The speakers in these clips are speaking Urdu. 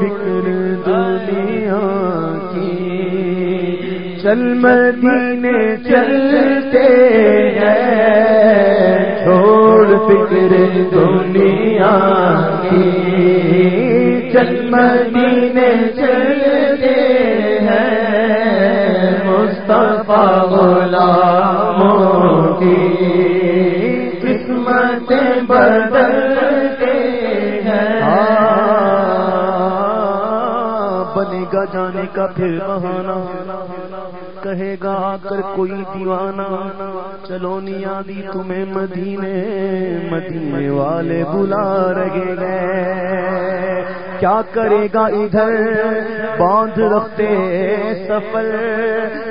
فکر دنیا کی۔ چل مدینے چلتے ہیں، چھوڑ فکر دنیا کی۔ چل مدینے چلتے ہیں، مصطفیٰ بنے گا جانے کا پھر بہانا کہے گا آ کر کوئی دیوانہ۔ چلو نیا دی تمہیں مدینے۔ مدینے والے بلا رہے گئے۔ کیا کرے گا ادھر؟ باندھ رکھتے سفر۔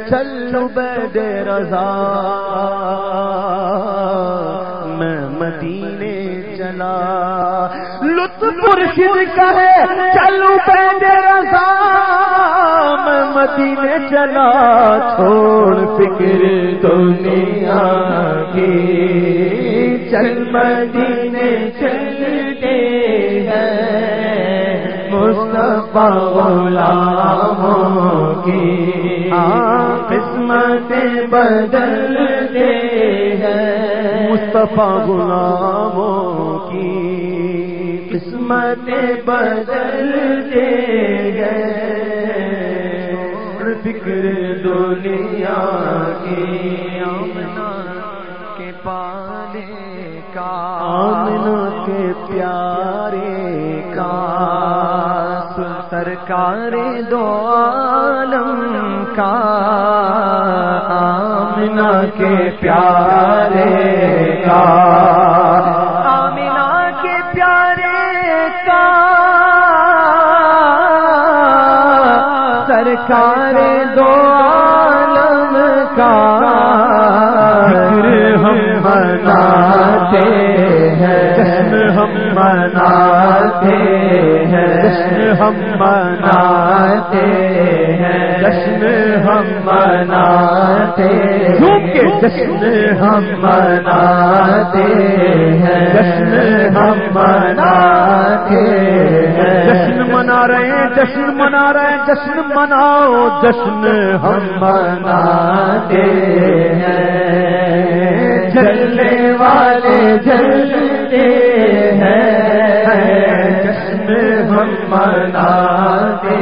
چلو بے رضا۔ چلا لطف ہے چلو رضا۔ میں مدینے چلا چھوڑ فکر دنیا کی۔ چل مدینے چلتے ہیں مصطفیٰ غلاموں کی۔ قسمت بدلتے مصطفیٰ غلاموں کی قسمت بدلتے ہیں فکر دنیا کی آمنا کے پانے کا آمنا کے پیارے کا، سرکار دو عالم کا۔ آمنا کے پیارے کا۔ آمنا کے پیارے کا۔ سرکار دو عالم کا۔ ہم مناتے ہیں جشن ہم مناتے ہیں۔ جشن ہم مناتے ہیں۔ جشن ہم مناتے ہیں۔ جشن ہم مناتے ہیں۔ جشن ہم مناتے ہیں۔ جشن منا رہے ہیں جشن منا رہے ہیں جشن مناؤ۔ جشن ہم مناتے ہیں۔ والے جلتے ہیں، جشن ہم مناتے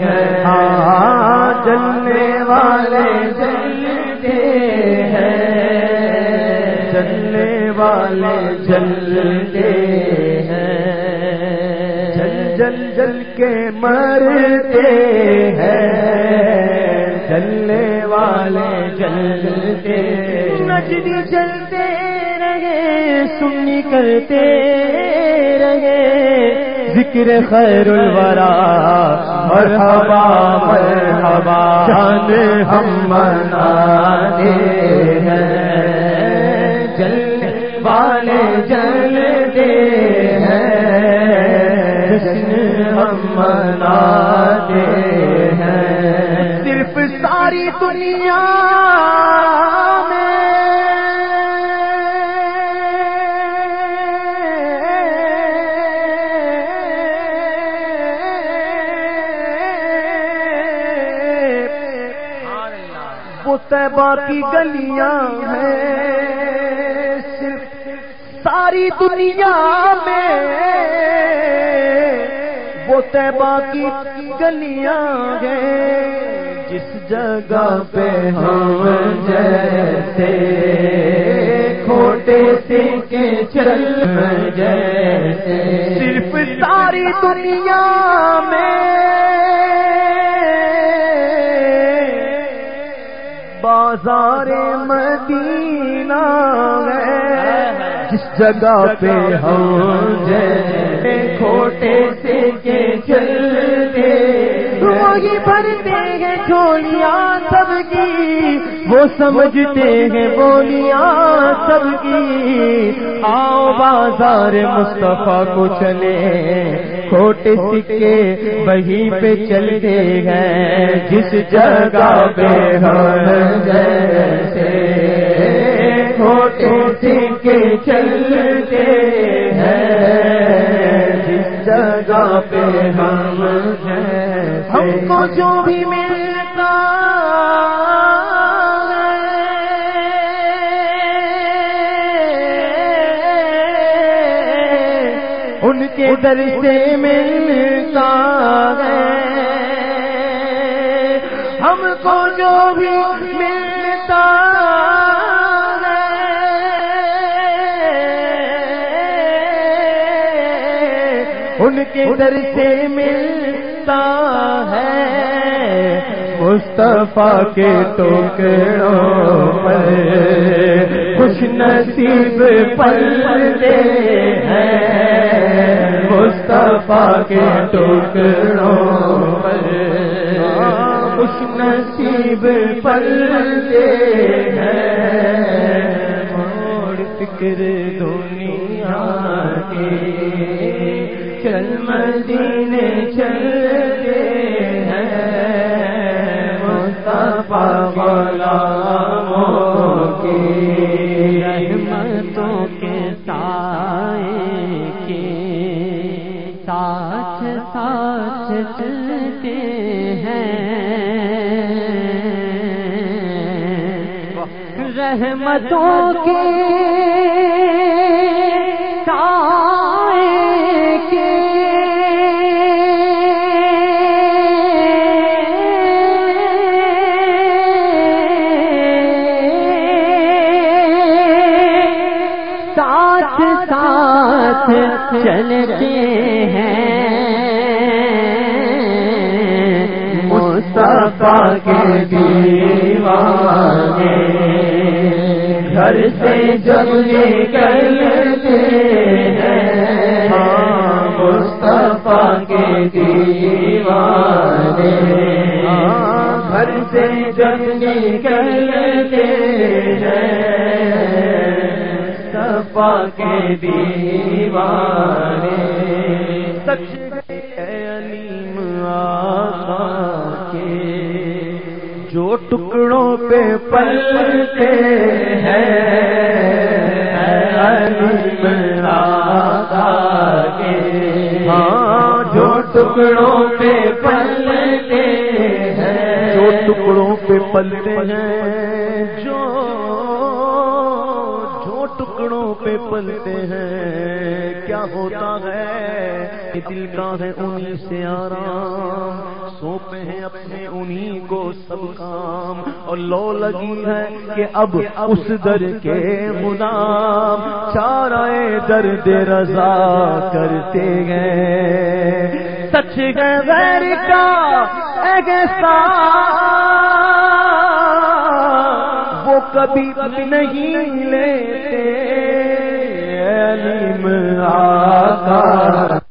ہیں۔ ہاں جلنے والے جلتے ہیں، جلنے والے جلتے ہیں۔ جل جل جل کے مرتے ہیں۔ جلنے والے جلتے نچنی چلتے رہے سنی کرتے رہے۔ ذکر خیر الورا مرحبا مرحبا جان ہم مناتے ہیں۔ جلنے والے جلتے ساری دنیا وہ کی گلیاں ہیں، صرف ساری دنیا میں وہ طیبہ کی گلیاں ہیں۔ جس جگہ پہ ہم جیسے کھوٹے سکے چل جیسے صرف ساری دنیا میں بازار مدینہ ہے جس جگہ پہ ہم جیسے کھوٹے سے کے چلتے وہی بھرتے ہیں جھولیاں سب کی۔ وہ سمجھتے ہیں بولیاں سب کی۔ آؤ بازار مصطفیٰ کو چلے۔ کھوٹے سکے وہیں پہ چلتے ہیں۔ جس جگہ پہ ہم جیسے۔ کھوٹے سکے چلتے ہیں۔ جگہ پہ ہم ہم کو جو بھی ملتا ان کے در سے ملتا ہے۔ ہم کو جو بھی ملتا ان کے در سے ملتا ہے۔ مصطفیٰ کے ٹوکروں پر خوش نصیب پلتے ہیں۔ مصطفیٰ کے ٹوکروں پر خوش نصیب پلتے ہیں۔ موڑ فکر دنیا کے چل مدینے چلتے ہیں۔ مصطفیٰ غلاموں کی رحمتوں کے سائے کے ساتھ ساتھ چلتے ہیں۔ رحمتوں کے سائے ساتھ چلتے ہیں۔ مصطفیٰ کے دیوانے گھر سے جب نکلتے ہیں۔ ہاں، مصطفیٰ کے دیوانے گھر سے جب نکلتے ہیں۔ کے دیوانے۔ سچ علیم آقا کے جو ٹکڑوں پہ پلتے ہیں۔ علیم آقا کے ہاں جو ٹکڑوں پہ پلتے ہیں۔ جو ٹکڑوں پہ پلتے ہیں۔ جو ٹکڑوں پہ پلتے ہیں۔ کیا ہوتا ہے کہ دل کا ہے انہیں سے آرام۔ سوپے ہیں اپنے انہیں کو سب کام۔ اور لو لگی ہے کہ اب اس در کے غلام چارہ درد رضا کرتے گئے سچ گئے غیر کا وہ کبھی نہیں لیتے علم آقا۔